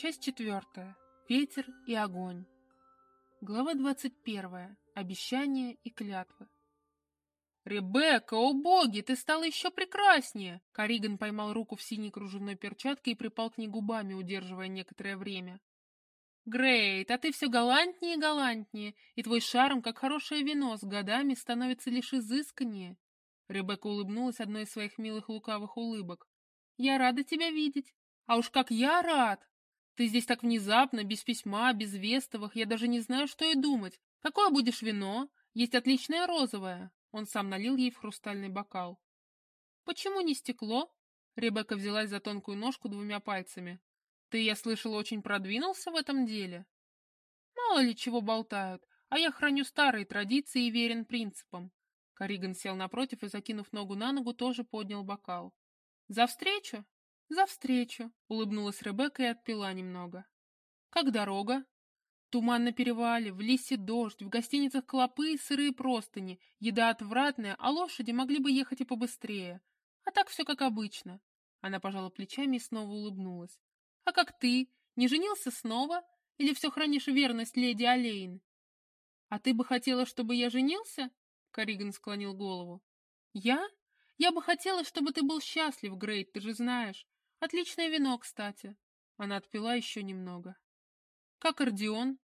Часть четвертая. Ветер и огонь. Глава двадцать первая. Обещания и клятвы. «Ребекка, о боги, ты стала еще прекраснее!» Кариган поймал руку в синей кружевной перчатке и припал к ней губами, удерживая некоторое время. «Грейт, а ты все галантнее и галантнее, и твой шарм, как хорошее вино, с годами становится лишь изысканнее». Ребекка улыбнулась одной из своих милых лукавых улыбок. «Я рада тебя видеть. А уж как я рад! Ты здесь так внезапно, без письма, без вестовых, я даже не знаю, что и думать. Какое будешь вино? Есть отличное розовое». Он сам налил ей в хрустальный бокал. «Почему не стекло?» Ребекка взялась за тонкую ножку двумя пальцами. «Ты, я слышала, очень продвинулся в этом деле?» «Мало ли чего болтают, а я храню старые традиции и верен принципам». Кориган сел напротив и, закинув ногу на ногу, тоже поднял бокал. «За встречу?» «За встречу», — улыбнулась Ребекка и отпила немного. «Как дорога?» Туман на перевале, в лисе дождь, в гостиницах клопы и сырые простыни, еда отвратная, а лошади могли бы ехать и побыстрее. А так все как обычно. Она пожала плечами и снова улыбнулась. А как ты? Не женился снова? Или все хранишь верность леди Олейн? А ты бы хотела, чтобы я женился? Кориган склонил голову. Я? Я бы хотела, чтобы ты был счастлив, Грейт, ты же знаешь. Отличное вино, кстати. Она отпила еще немного. Как Ордеон?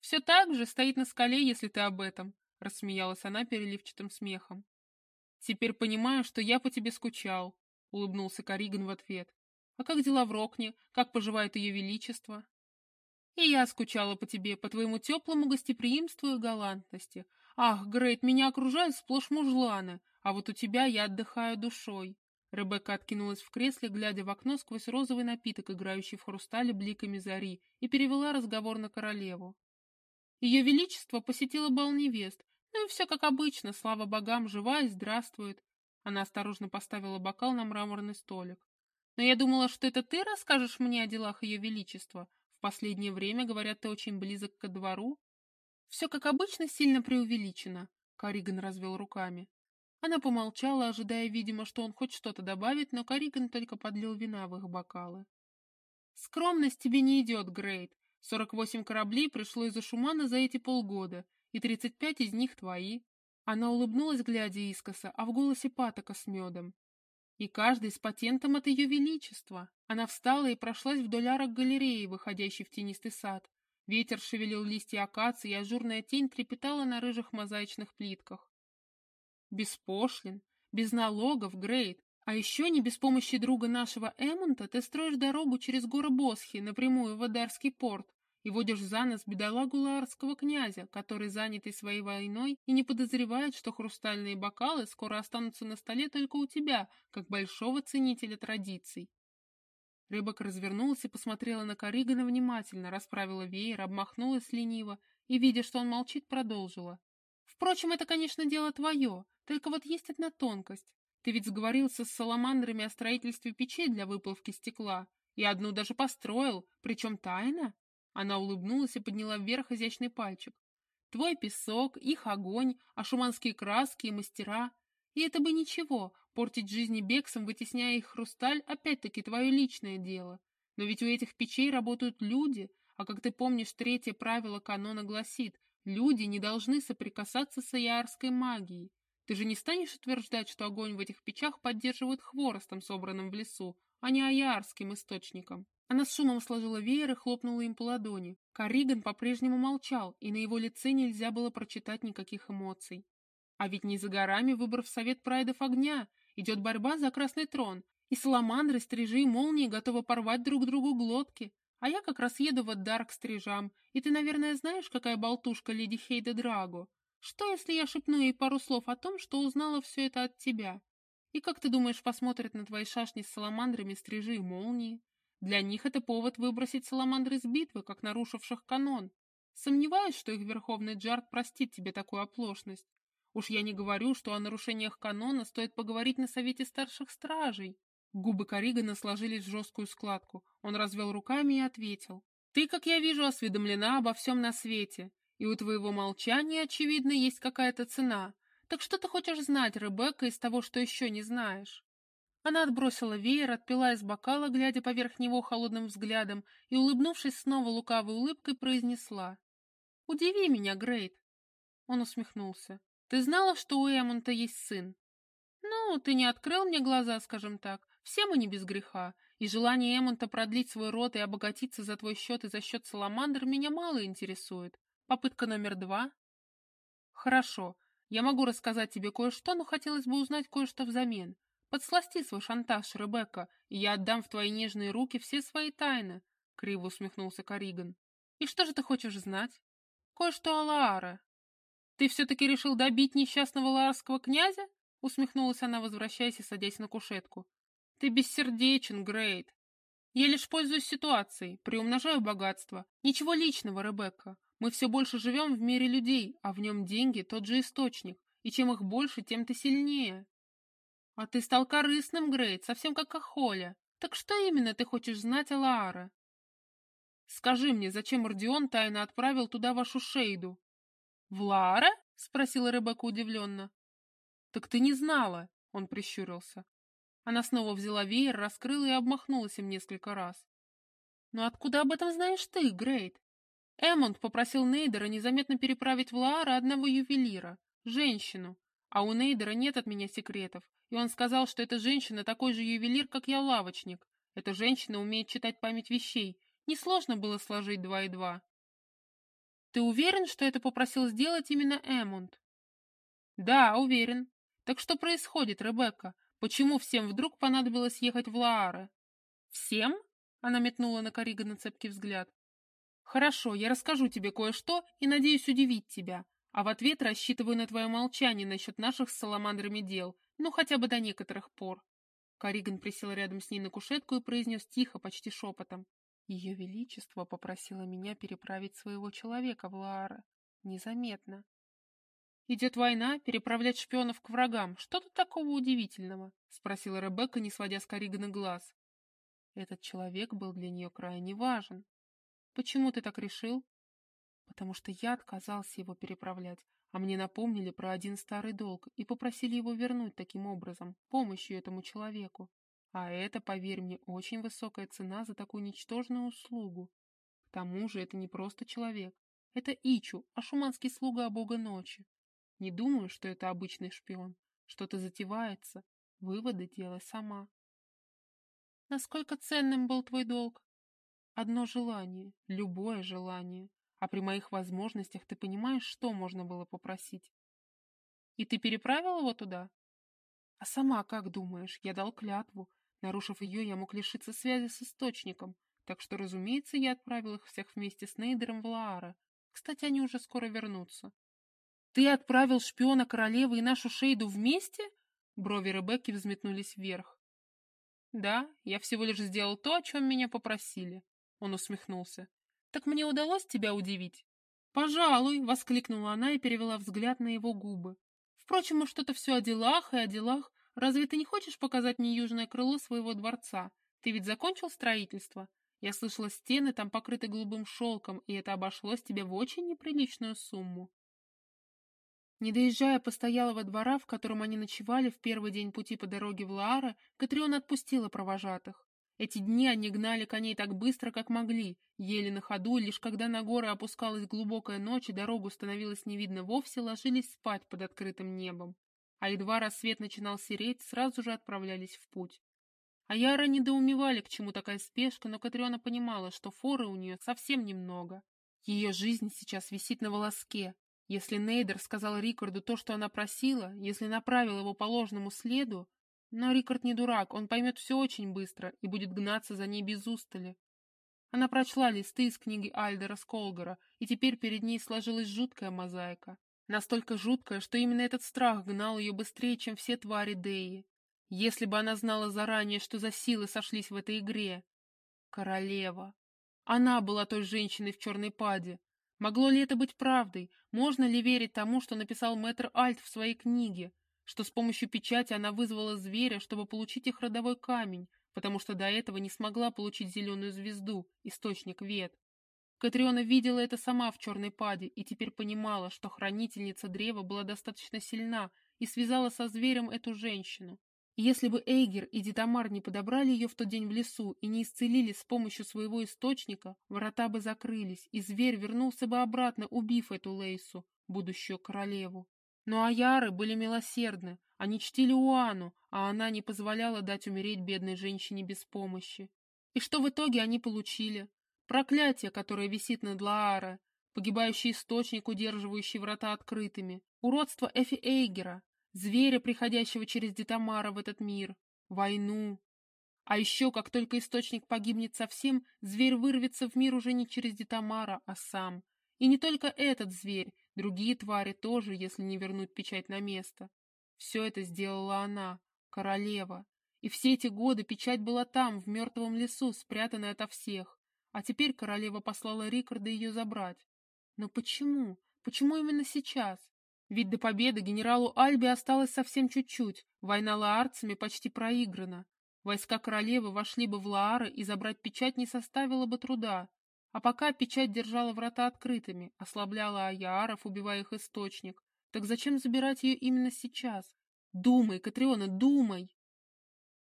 Все так же стоит на скале, если ты об этом, рассмеялась она переливчатым смехом. Теперь понимаю, что я по тебе скучал, улыбнулся Кориган в ответ. А как дела в Рокне? Как поживает ее величество? И я скучала по тебе, по твоему теплому гостеприимству и галантности. Ах, Грейт, меня окружают сплошь мужланы, а вот у тебя я отдыхаю душой. Ребекка откинулась в кресле, глядя в окно сквозь розовый напиток, играющий в хрустале бликами зари, и перевела разговор на королеву. Ее Величество посетило бал невест, ну и все как обычно, слава богам, жива и здравствует. Она осторожно поставила бокал на мраморный столик. Но я думала, что это ты расскажешь мне о делах Ее Величества. В последнее время, говорят, ты очень близок ко двору. Все как обычно сильно преувеличено, Кариган развел руками. Она помолчала, ожидая, видимо, что он хоть что-то добавит, но Кариган только подлил вина в их бокалы. «Скромность тебе не идет, Грейт. Сорок восемь кораблей пришло из Ашумана за эти полгода, и тридцать пять из них твои». Она улыбнулась, глядя искоса, а в голосе патока с медом. «И каждый с патентом от ее величества». Она встала и прошлась вдоль арок галереи, выходящей в тенистый сад. Ветер шевелил листья акации, и ажурная тень трепетала на рыжих мозаичных плитках. Без пошлин, без налогов, Грейт. А еще не без помощи друга нашего Эммонта ты строишь дорогу через горы Босхи напрямую в Адарский порт и водишь за нос бедолагу лаарского князя, который занятый своей войной и не подозревает, что хрустальные бокалы скоро останутся на столе только у тебя, как большого ценителя традиций. Рыбок развернулась и посмотрела на Корригана внимательно, расправила веер, обмахнулась лениво и, видя, что он молчит, продолжила. «Впрочем, это, конечно, дело твое, только вот есть одна тонкость. Ты ведь сговорился с саламандрами о строительстве печей для выплавки стекла, и одну даже построил, причем тайно. Она улыбнулась и подняла вверх изящный пальчик. Твой песок, их огонь, а краски и мастера. И это бы ничего, портить жизни бексом, вытесняя их хрусталь, опять-таки твое личное дело. Но ведь у этих печей работают люди, а как ты помнишь, третье правило канона гласит, люди не должны соприкасаться с аярской магией. Ты же не станешь утверждать, что огонь в этих печах поддерживают хворостом, собранным в лесу, а не аярским источником. Она с шумом сложила веер и хлопнула им по ладони. Кариган по-прежнему молчал, и на его лице нельзя было прочитать никаких эмоций. А ведь не за горами выбор в Совет Прайдов огня. Идет борьба за Красный Трон, и саламандры, стрижи и молнии готовы порвать друг другу глотки. А я как раз еду в Аддар к стрижам, и ты, наверное, знаешь, какая болтушка леди Хейда Драго. Что, если я шепну ей пару слов о том, что узнала все это от тебя? И как ты думаешь, посмотрят на твои шашни с саламандрами, стрижи и молнии? Для них это повод выбросить саламандры с битвы, как нарушивших канон. Сомневаюсь, что их верховный Джард простит тебе такую оплошность. Уж я не говорю, что о нарушениях канона стоит поговорить на совете старших стражей. Губы Коригана сложились в жесткую складку. Он развел руками и ответил. Ты, как я вижу, осведомлена обо всем на свете. И у твоего молчания, очевидно, есть какая-то цена. Так что ты хочешь знать, Ребекка, из того, что еще не знаешь?» Она отбросила веер, отпила из бокала, глядя поверх него холодным взглядом, и, улыбнувшись снова лукавой улыбкой, произнесла. «Удиви меня, Грейт!» Он усмехнулся. «Ты знала, что у Эммонта есть сын?» «Ну, ты не открыл мне глаза, скажем так. Все мы не без греха, и желание Эммонта продлить свой род и обогатиться за твой счет и за счет Саламандр меня мало интересует. Попытка номер два?» «Хорошо, я могу рассказать тебе кое-что, но хотелось бы узнать кое-что взамен. Подсласти свой шантаж, Ребекка, и я отдам в твои нежные руки все свои тайны», — криво усмехнулся Кориган. «И что же ты хочешь знать?» «Кое-что о Лааре». «Ты все-таки решил добить несчастного лаарского князя?» — усмехнулась она, возвращаясь и садясь на кушетку. «Ты бессердечен, Грейт. Я лишь пользуюсь ситуацией, приумножаю богатство. Ничего личного, Ребекка. Мы все больше живем в мире людей, а в нем деньги — тот же источник, и чем их больше, тем ты сильнее. А ты стал корыстным, Грейт, совсем как Ахоля. Так что именно ты хочешь знать о Лааре? Скажи мне, зачем Родион тайно отправил туда вашу Шейду? В Лааре? Спросила Ребекка удивленно. Так ты не знала, он прищурился. Она снова взяла веер, раскрыла и обмахнулась им несколько раз. «Но откуда об этом знаешь ты, Грейт?» Эммонд попросил Нейдера незаметно переправить в Лаара одного ювелира, женщину, а у Нейдера нет от меня секретов, и он сказал, что эта женщина такой же ювелир, как я лавочник. Эта женщина умеет читать память вещей. Несложно было сложить два и два. Ты уверен, что это попросил сделать именно Эммонд? Да, уверен. Так что происходит, Ребекка? Почему всем вдруг понадобилось ехать в Лааре? Всем? Она метнула на Корригана цепкий взгляд. Хорошо, я расскажу тебе кое-что и надеюсь удивить тебя, а в ответ рассчитываю на твое молчание насчет наших с саламандрами дел, ну хотя бы до некоторых пор. Кориган присел рядом с ней на кушетку и произнес тихо, почти шепотом. Ее Величество попросило меня переправить своего человека в Лаара. Незаметно. «Идет война, переправлять шпионов к врагам. Что тут такого удивительного?» — спросила Ребекка, не сводя с Корригана глаз. Этот человек был для нее крайне важен. «Почему ты так решил?» «Потому что я отказался его переправлять, а мне напомнили про один старый долг и попросили его вернуть таким образом, помощью этому человеку. А это, поверь мне, очень высокая цена за такую ничтожную услугу. К тому же это не просто человек. Это Ичу, ашуманский слуга бога ночи. Не думаю, что это обычный шпион. Что-то затевается. Выводы делай сама. Насколько ценным был твой долг? Одно желание, любое желание. А при моих возможностях ты понимаешь, что можно было попросить? И ты переправил его туда? А сама как думаешь? Я дал клятву. Нарушив ее, я мог лишиться связи с источником. Так что, разумеется, я отправил их всех вместе с Нейдером в Лаара. Кстати, они уже скоро вернутся. «Ты отправил шпиона королевы и нашу Шейду вместе?» Брови Ребекки взметнулись вверх. «Да, я всего лишь сделал то, о чем меня попросили», — он усмехнулся. «Так мне удалось тебя удивить?» «Пожалуй», — воскликнула она и перевела взгляд на его губы. «Впрочем, мы что-то все о делах и о делах. Разве ты не хочешь показать мне южное крыло своего дворца? Ты ведь закончил строительство? Я слышала, стены там покрыты голубым шелком, и это обошлось тебе в очень неприличную сумму». Не доезжая постоялого двора, в котором они ночевали в первый день пути по дороге в Лаара, Катриона отпустила провожатых. Эти дни они гнали коней так быстро, как могли, еле на ходу, лишь когда на горы опускалась глубокая ночь и дорогу становилось не видно вовсе, ложились спать под открытым небом. А едва рассвет начинал сереть, сразу же отправлялись в путь. А Яра недоумевали, к чему такая спешка, но Катриона понимала, что форы у нее совсем немного. Ее жизнь сейчас висит на волоске, если Нейдер сказал Рикарду то, что она просила, если направил его по ложному следу, но Рикард не дурак, он поймет все очень быстро и будет гнаться за ней без устали. Она прочла листы из книги Альдера Сколгара, и теперь перед ней сложилась жуткая мозаика. Настолько жуткая, что именно этот страх гнал ее быстрее, чем все твари Деи. Если бы она знала заранее, что за силы сошлись в этой игре. Королева. Она была той женщиной в черной паде, Могло ли это быть правдой? Можно ли верить тому, что написал мэтр Альт в своей книге? Что с помощью печати она вызвала зверя, чтобы получить их родовой камень, потому что до этого не смогла получить зеленую звезду, источник вет. Катриона видела это сама в черной паде и теперь понимала, что хранительница древа была достаточно сильна и связала со зверем эту женщину. Если бы Эйгер и Дитамар не подобрали ее в тот день в лесу и не исцелили с помощью своего источника, врата бы закрылись, и зверь вернулся бы обратно, убив эту Лейсу, будущую королеву. Но аяры были милосердны, они чтили Уану, а она не позволяла дать умереть бедной женщине без помощи. И что в итоге они получили? Проклятие, которое висит над Лаара, погибающий источник, удерживающий врата открытыми, уродство Эфи Эйгера, зверя, приходящего через Детамара в этот мир, войну. А еще, как только источник погибнет совсем, зверь вырвется в мир уже не через Детамара, а сам. И не только этот зверь, другие твари тоже, если не вернуть печать на место. Все это сделала она, королева. И все эти годы печать была там, в мертвом лесу, спрятанная ото всех. А теперь королева послала Рикарда ее забрать. Но почему? Почему именно сейчас? Ведь до победы генералу Альби осталось совсем чуть-чуть, война лаарцами почти проиграна. Войска королевы вошли бы в Лаары, и забрать печать не составило бы труда. А пока печать держала врата открытыми, ослабляла Аяров, убивая их источник, так зачем забирать ее именно сейчас? Думай, Катриона, думай!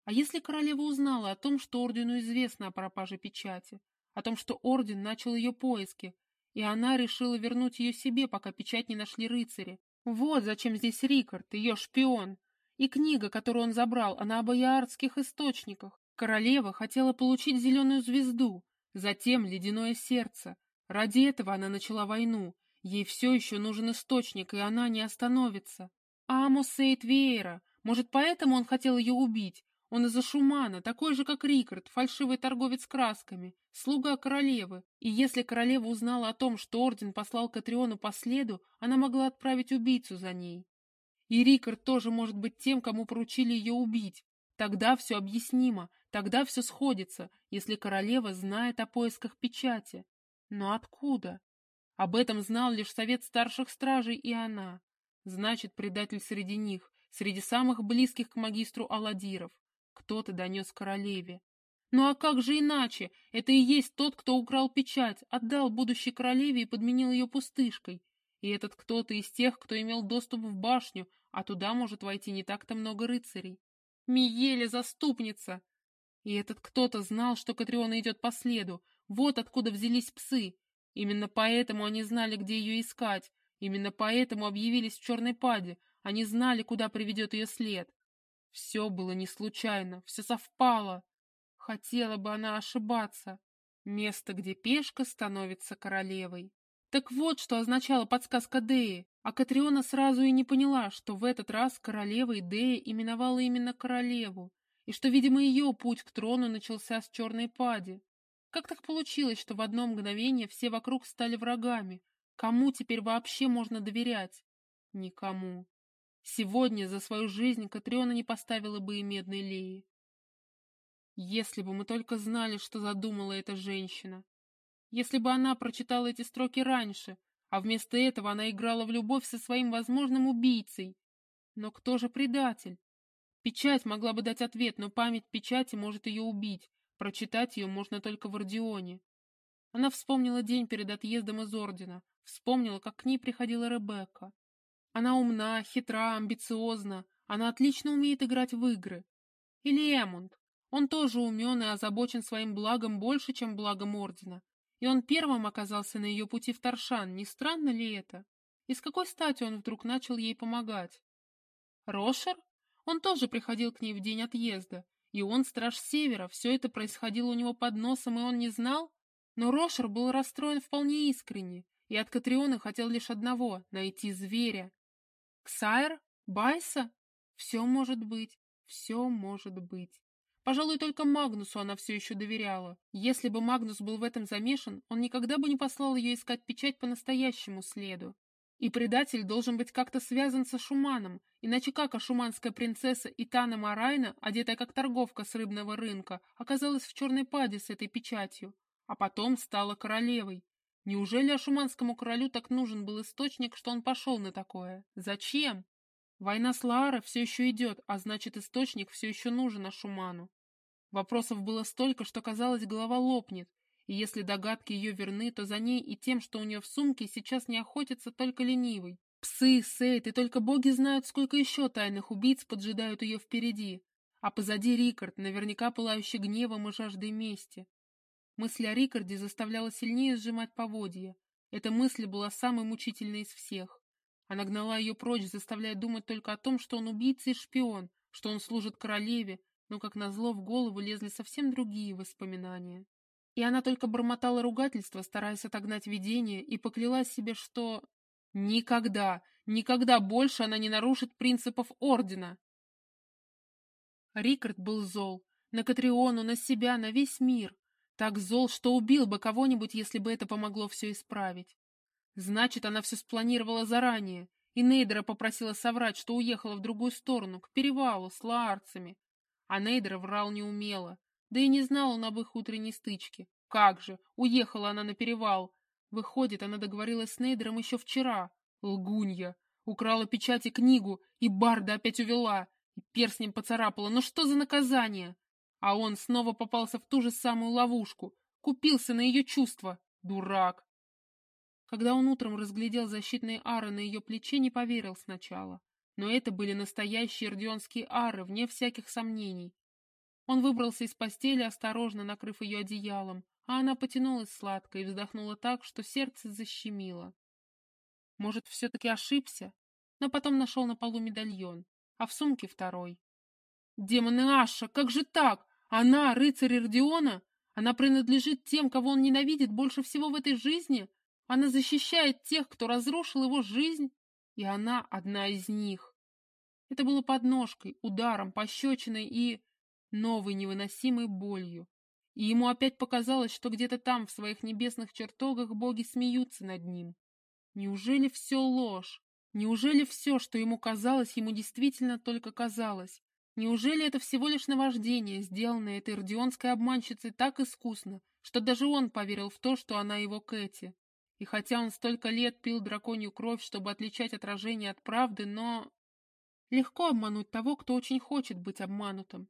А если королева узнала о том, что ордену известно о пропаже печати, о том, что орден начал ее поиски, и она решила вернуть ее себе, пока печать не нашли рыцари, вот зачем здесь Рикард, ее шпион. И книга, которую он забрал, она об аярских источниках. Королева хотела получить зеленую звезду, затем ледяное сердце. Ради этого она начала войну. Ей все еще нужен источник, и она не остановится. Амус Сейт Веера. Может, поэтому он хотел ее убить? Он из-за Шумана, такой же, как Рикард, фальшивый торговец красками, слуга королевы. И если королева узнала о том, что орден послал Катриону по следу, она могла отправить убийцу за ней. И Рикард тоже может быть тем, кому поручили ее убить. Тогда все объяснимо, тогда все сходится, если королева знает о поисках печати. Но откуда? Об этом знал лишь совет старших стражей и она. Значит, предатель среди них, среди самых близких к магистру Аладиров. Кто-то донес королеве. Ну а как же иначе? Это и есть тот, кто украл печать, отдал будущей королеве и подменил ее пустышкой. И этот кто-то из тех, кто имел доступ в башню, а туда может войти не так-то много рыцарей. Миеле заступница! И этот кто-то знал, что Катриона идет по следу. Вот откуда взялись псы. Именно поэтому они знали, где ее искать. Именно поэтому объявились в черной паде. Они знали, куда приведет ее след. Все было не случайно, все совпало. Хотела бы она ошибаться. Место, где пешка становится королевой. Так вот, что означала подсказка Деи, а Катриона сразу и не поняла, что в этот раз королевой Дея именовала именно королеву, и что, видимо, ее путь к трону начался с черной пади. Как так получилось, что в одно мгновение все вокруг стали врагами? Кому теперь вообще можно доверять? Никому. Сегодня за свою жизнь Катриона не поставила бы и медной леи. Если бы мы только знали, что задумала эта женщина. Если бы она прочитала эти строки раньше, а вместо этого она играла в любовь со своим возможным убийцей. Но кто же предатель? Печать могла бы дать ответ, но память печати может ее убить. Прочитать ее можно только в Ордионе. Она вспомнила день перед отъездом из Ордена, вспомнила, как к ней приходила Ребекка. Она умна, хитра, амбициозна, она отлично умеет играть в игры. Или Эмунд. Он тоже умен и озабочен своим благом больше, чем благом Ордена. И он первым оказался на ее пути в Таршан, не странно ли это? И с какой стати он вдруг начал ей помогать? Рошер? Он тоже приходил к ней в день отъезда. И он страж Севера, все это происходило у него под носом, и он не знал? Но Рошер был расстроен вполне искренне, и от Катриона хотел лишь одного — найти зверя, Ксайр? Байса? Все может быть, все может быть. Пожалуй, только Магнусу она все еще доверяла. Если бы Магнус был в этом замешан, он никогда бы не послал ее искать печать по настоящему следу. И предатель должен быть как-то связан со Шуманом, иначе как ашуманская принцесса Итана Марайна, одетая как торговка с рыбного рынка, оказалась в черной паде с этой печатью, а потом стала королевой. Неужели ашуманскому королю так нужен был источник, что он пошел на такое? Зачем? Война с Лаарой все еще идет, а значит, источник все еще нужен Ашуману. Вопросов было столько, что казалось, голова лопнет, и если догадки ее верны, то за ней и тем, что у нее в сумке, сейчас не охотится только ленивый. Псы, Сейт, и только боги знают, сколько еще тайных убийц поджидают ее впереди. а позади Рикард, наверняка пылающий гневом и жаждой мести. Мысль о Рикарде заставляла сильнее сжимать поводья. Эта мысль была самой мучительной из всех. Она гнала ее прочь, заставляя думать только о том, что он убийца и шпион, что он служит королеве, но, как назло, в голову лезли совсем другие воспоминания. И она только бормотала ругательство, стараясь отогнать видение, и поклялась себе, что никогда, никогда больше она не нарушит принципов Ордена. Рикард был зол. На Катриону, на себя, на весь мир. Так зол, что убил бы кого-нибудь, если бы это помогло все исправить. Значит, она все спланировала заранее, и Нейдера попросила соврать, что уехала в другую сторону, к перевалу, с лаарцами. А Нейдера врал не умела, да и не знал он об их утренней стычке. Как же, уехала она на перевал. Выходит, она договорилась с Нейдером еще вчера. Лгунья. Украла печать и книгу, и Барда опять увела, и перстнем поцарапала. Но что за наказание? А он снова попался в ту же самую ловушку. Купился на ее чувства. Дурак. Когда он утром разглядел защитные ары на ее плече, не поверил сначала. Но это были настоящие эрдионские ары, вне всяких сомнений. Он выбрался из постели, осторожно накрыв ее одеялом, а она потянулась сладко и вздохнула так, что сердце защемило. Может, все-таки ошибся? Но потом нашел на полу медальон, а в сумке второй. Демоны Аша, как же так? Она, рыцарь Эрдиона? Она принадлежит тем, кого он ненавидит больше всего в этой жизни? Она защищает тех, кто разрушил его жизнь, и она одна из них. Это было подножкой, ударом, пощечиной и новой невыносимой болью. И ему опять показалось, что где-то там, в своих небесных чертогах, боги смеются над ним. Неужели все ложь? Неужели все, что ему казалось, ему действительно только казалось? Неужели это всего лишь наваждение, сделанное этой родионской обманщицей так искусно, что даже он поверил в то, что она его Кэти? И хотя он столько лет пил драконью кровь, чтобы отличать отражение от правды, но... Легко обмануть того, кто очень хочет быть обманутым.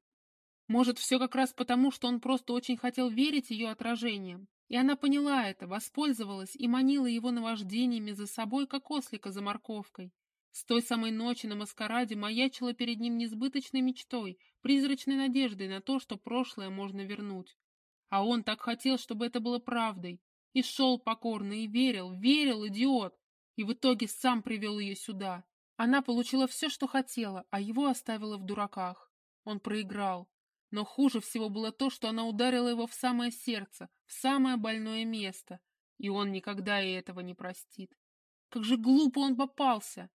Может, все как раз потому, что он просто очень хотел верить ее отражением. И она поняла это, воспользовалась и манила его наваждениями за собой, как ослика за морковкой. С той самой ночи на маскараде маячила перед ним несбыточной мечтой, призрачной надеждой на то, что прошлое можно вернуть. А он так хотел, чтобы это было правдой, и шел покорно, и верил, верил, идиот. И в итоге сам привел ее сюда. Она получила все, что хотела, а его оставила в дураках. Он проиграл. Но хуже всего было то, что она ударила его в самое сердце, в самое больное место. И он никогда ей этого не простит. Как же глупо он попался!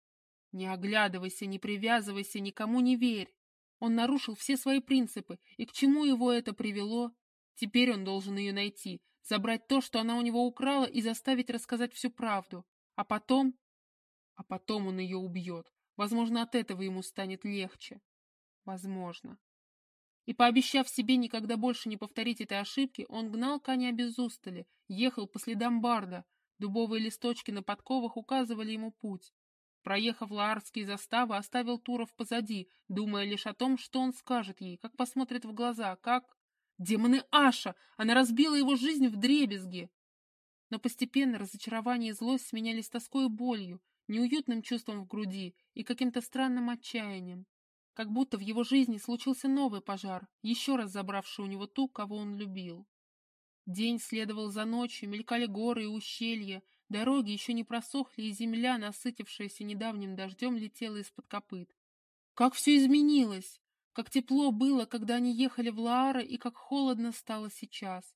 Не оглядывайся, не привязывайся, никому не верь. Он нарушил все свои принципы, и к чему его это привело? Теперь он должен ее найти, забрать то, что она у него украла, и заставить рассказать всю правду. А потом... А потом он ее убьет. Возможно, от этого ему станет легче. Возможно. И пообещав себе никогда больше не повторить этой ошибки, он гнал коня без устали, ехал по следам Барда. Дубовые листочки на подковах указывали ему путь. Проехав лаарские заставы, оставил Туров позади, думая лишь о том, что он скажет ей, как посмотрит в глаза, как... Демоны Аша! Она разбила его жизнь в дребезги! Но постепенно разочарование и злость сменялись тоской и болью, неуютным чувством в груди и каким-то странным отчаянием. Как будто в его жизни случился новый пожар, еще раз забравший у него ту, кого он любил. День следовал за ночью, мелькали горы и ущелья, дороги еще не просохли, и земля, насытившаяся недавним дождем, летела из-под копыт. Как все изменилось! Как тепло было, когда они ехали в Лаара, и как холодно стало сейчас.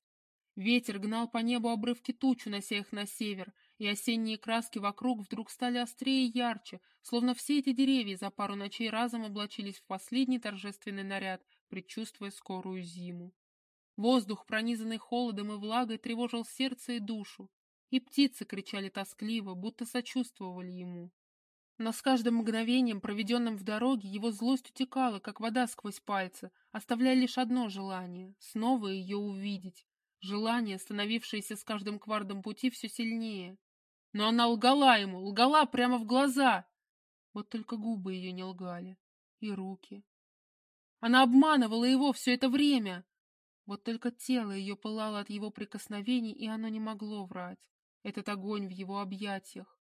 Ветер гнал по небу обрывки туч, унося их на север, и осенние краски вокруг вдруг стали острее и ярче, словно все эти деревья за пару ночей разом облачились в последний торжественный наряд, предчувствуя скорую зиму. Воздух, пронизанный холодом и влагой, тревожил сердце и душу, и птицы кричали тоскливо, будто сочувствовали ему. Но с каждым мгновением, проведенным в дороге, его злость утекала, как вода сквозь пальцы, оставляя лишь одно желание — снова ее увидеть. Желание, становившееся с каждым квардом пути все сильнее. Но она лгала ему, лгала прямо в глаза. Вот только губы ее не лгали. И руки. Она обманывала его все это время. Вот только тело ее пылало от его прикосновений, и оно не могло врать. Этот огонь в его объятиях.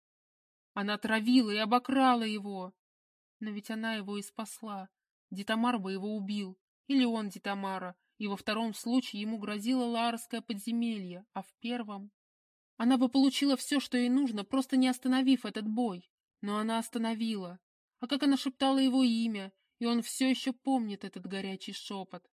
Она травила и обокрала его. Но ведь она его и спасла. Дитамар бы его убил. или он Дитамара, и во втором случае ему грозило Лаарское подземелье, а в первом... Она бы получила все, что ей нужно, просто не остановив этот бой. Но она остановила. А как она шептала его имя, и он все еще помнит этот горячий шепот.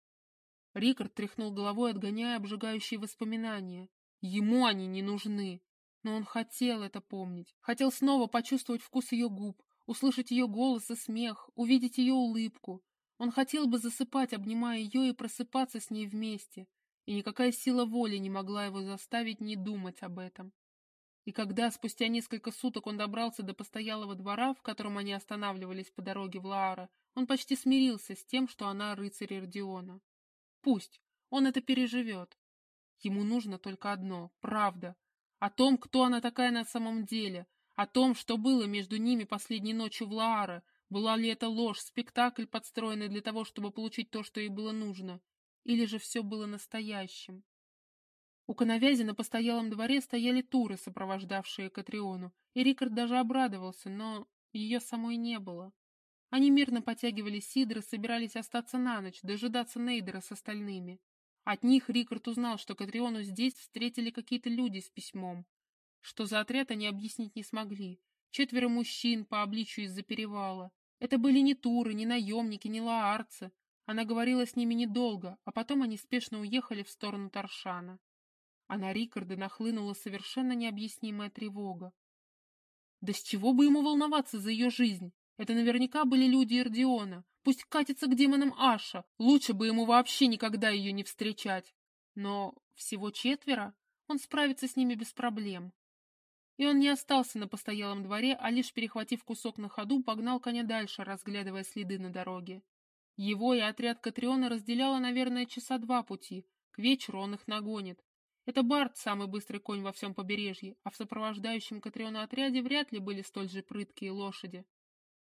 Рикард тряхнул головой, отгоняя обжигающие воспоминания. Ему они не нужны. Но он хотел это помнить. Хотел снова почувствовать вкус ее губ, услышать ее голос и смех, увидеть ее улыбку. Он хотел бы засыпать, обнимая ее и просыпаться с ней вместе. И никакая сила воли не могла его заставить не думать об этом. И когда спустя несколько суток он добрался до постоялого двора, в котором они останавливались по дороге в Лаара, он почти смирился с тем, что она рыцарь Эрдиона. Пусть, он это переживет. Ему нужно только одно — правда. О том, кто она такая на самом деле, о том, что было между ними последней ночью в Лаара, была ли это ложь, спектакль, подстроенный для того, чтобы получить то, что ей было нужно, или же все было настоящим. У коновязи на постоялом дворе стояли туры, сопровождавшие Катриону, и Рикард даже обрадовался, но ее самой не было. Они мирно потягивали сидры, собирались остаться на ночь, дожидаться Нейдера с остальными. От них Рикард узнал, что Катриону здесь встретили какие-то люди с письмом. Что за отряд они объяснить не смогли. Четверо мужчин по обличию из-за перевала. Это были не туры, не наемники, не лаарцы. Она говорила с ними недолго, а потом они спешно уехали в сторону Таршана. А на Рикарда нахлынула совершенно необъяснимая тревога. Да с чего бы ему волноваться за ее жизнь? Это наверняка были люди Эрдиона. Пусть катится к демонам Аша. Лучше бы ему вообще никогда ее не встречать. Но всего четверо. Он справится с ними без проблем. И он не остался на постоялом дворе, а лишь перехватив кусок на ходу, погнал коня дальше, разглядывая следы на дороге. Его и отряд Катриона разделяло, наверное, часа два пути. К вечеру он их нагонит. Это Барт, самый быстрый конь во всем побережье, а в сопровождающем Катриона отряде вряд ли были столь же прыткие лошади.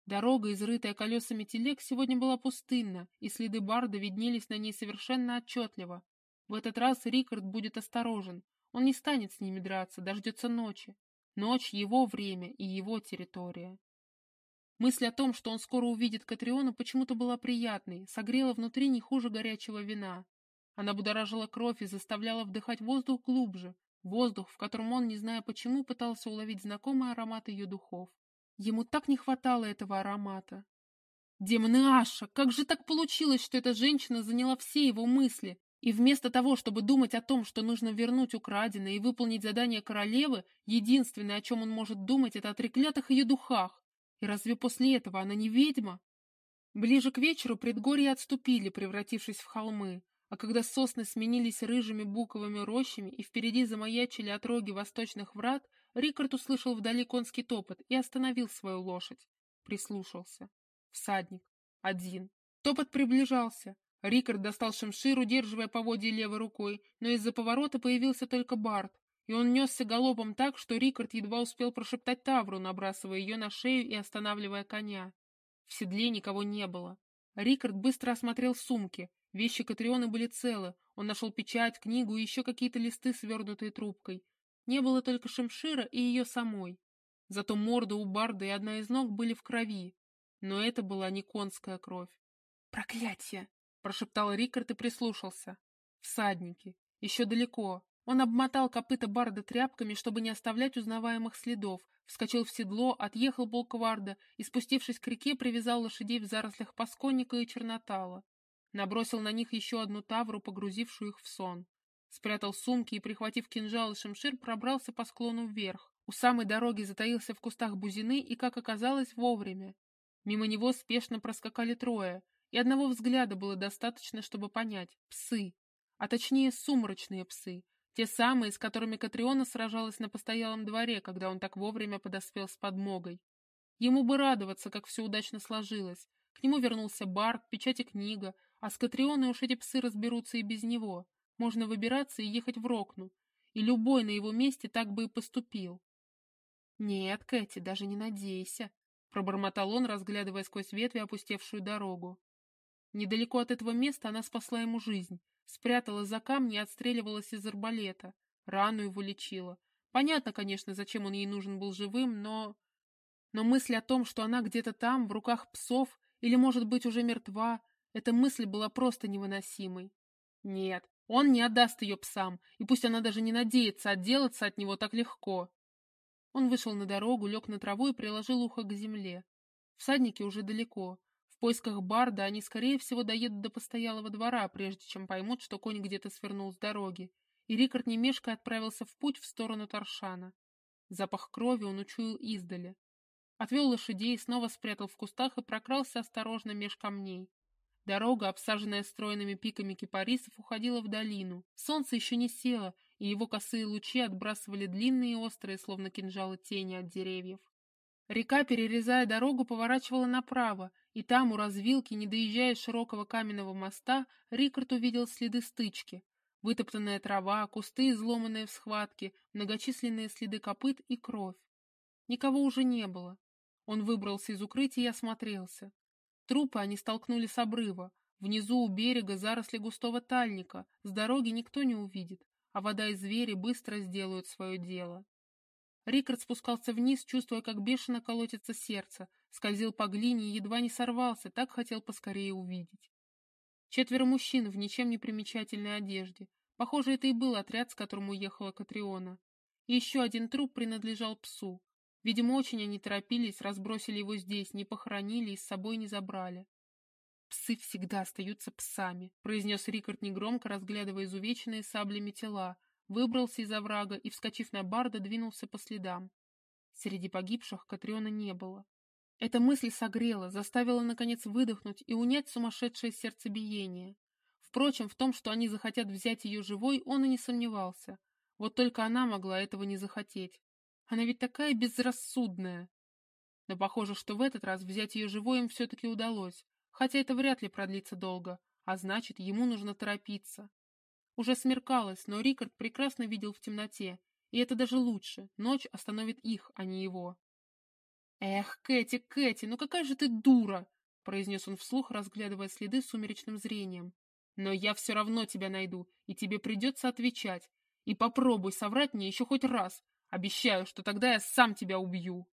Дорога, изрытая колесами телег, сегодня была пустынна, и следы Барда виднелись на ней совершенно отчетливо. В этот раз Рикард будет осторожен. Он не станет с ними драться, дождется ночи. Ночь — его время и его территория. Мысль о том, что он скоро увидит Катриона, почему-то была приятной, согрела внутри не хуже горячего вина. Она будоражила кровь и заставляла вдыхать воздух глубже, воздух, в котором он, не зная почему, пытался уловить знакомый аромат ее духов. Ему так не хватало этого аромата. Демоны Аша, как же так получилось, что эта женщина заняла все его мысли, и вместо того, чтобы думать о том, что нужно вернуть украденное и выполнить задание королевы, единственное, о чем он может думать, это о треклятых ее духах. И разве после этого она не ведьма? Ближе к вечеру предгорья отступили, превратившись в холмы, а когда сосны сменились рыжими буковыми рощами и впереди замаячили отроги восточных врат, Рикард услышал вдали конский топот и остановил свою лошадь. Прислушался. Всадник. Один. Топот приближался. Рикард достал шамшир, удерживая поводья левой рукой, но из-за поворота появился только Барт, и он несся галопом так, что Рикард едва успел прошептать Тавру, набрасывая ее на шею и останавливая коня. В седле никого не было. Рикард быстро осмотрел сумки. Вещи Катриона были целы. Он нашел печать, книгу и еще какие-то листы, свернутые трубкой. Не было только Шамшира и ее самой. Зато морда у Барда и одна из ног были в крови. Но это была не конская кровь. «Проклятие!» — прошептал Рикард и прислушался. «Всадники. Еще далеко». Он обмотал копыта Барда тряпками, чтобы не оставлять узнаваемых следов, вскочил в седло, отъехал полкварда и, спустившись к реке, привязал лошадей в зарослях пасконника и чернотала. Набросил на них еще одну тавру, погрузившую их в сон. Спрятал сумки и, прихватив кинжал и шамшир, пробрался по склону вверх. У самой дороги затаился в кустах бузины и, как оказалось, вовремя. Мимо него спешно проскакали трое, и одного взгляда было достаточно, чтобы понять — псы. А точнее, сумрачные псы. Те самые, с которыми Катриона сражалась на постоялом дворе, когда он так вовремя подоспел с подмогой. Ему бы радоваться, как все удачно сложилось. К нему вернулся Барк, печать и книга, а с Катрионой уж эти псы разберутся и без него. Можно выбираться и ехать в Рокну, и любой на его месте так бы и поступил. «Нет, Кэти, даже не надейся», — пробормотал он, разглядывая сквозь ветви опустевшую дорогу. Недалеко от этого места она спасла ему жизнь, спрятала за камни и отстреливалась из арбалета, рану его лечила. Понятно, конечно, зачем он ей нужен был живым, но... Но мысль о том, что она где-то там, в руках псов, или, может быть, уже мертва, Эта мысль была просто невыносимой. Нет, он не отдаст ее псам, и пусть она даже не надеется отделаться от него так легко. Он вышел на дорогу, лег на траву и приложил ухо к земле. Всадники уже далеко. В поисках Барда они, скорее всего, доедут до постоялого двора, прежде чем поймут, что конь где-то свернул с дороги. И Рикард немешко отправился в путь в сторону Таршана. Запах крови он учуял издали. Отвел лошадей, снова спрятал в кустах и прокрался осторожно меж камней. Дорога, обсаженная стройными пиками кипарисов, уходила в долину. Солнце еще не село, и его косые лучи отбрасывали длинные и острые, словно кинжалы тени от деревьев. Река, перерезая дорогу, поворачивала направо, и там, у развилки, не доезжая широкого каменного моста, Рикард увидел следы стычки. Вытоптанная трава, кусты, изломанные в схватке, многочисленные следы копыт и кровь. Никого уже не было. Он выбрался из укрытия и осмотрелся. Трупы они столкнули с обрыва. Внизу у берега заросли густого тальника, с дороги никто не увидит, а вода и звери быстро сделают свое дело. Рикард спускался вниз, чувствуя, как бешено колотится сердце, скользил по глине и едва не сорвался, так хотел поскорее увидеть. Четверо мужчин в ничем не примечательной одежде. Похоже, это и был отряд, с которым уехала Катриона. И еще один труп принадлежал псу. Видимо, очень они торопились, разбросили его здесь, не похоронили и с собой не забрали. «Псы всегда остаются псами», — произнес Рикард негромко, разглядывая изувеченные саблями тела, выбрался из оврага и, вскочив на барда, двинулся по следам. Среди погибших Катриона не было. Эта мысль согрела, заставила, наконец, выдохнуть и унять сумасшедшее сердцебиение. Впрочем, в том, что они захотят взять ее живой, он и не сомневался. Вот только она могла этого не захотеть. Она ведь такая безрассудная. Но похоже, что в этот раз взять ее живой им все-таки удалось, хотя это вряд ли продлится долго, а значит, ему нужно торопиться. Уже смеркалось, но Рикард прекрасно видел в темноте, и это даже лучше, ночь остановит их, а не его. «Эх, Кэти, Кэти, ну какая же ты дура!» произнес он вслух, разглядывая следы сумеречным зрением. «Но я все равно тебя найду, и тебе придется отвечать. И попробуй соврать мне еще хоть раз, Обещаю, что тогда я сам тебя убью.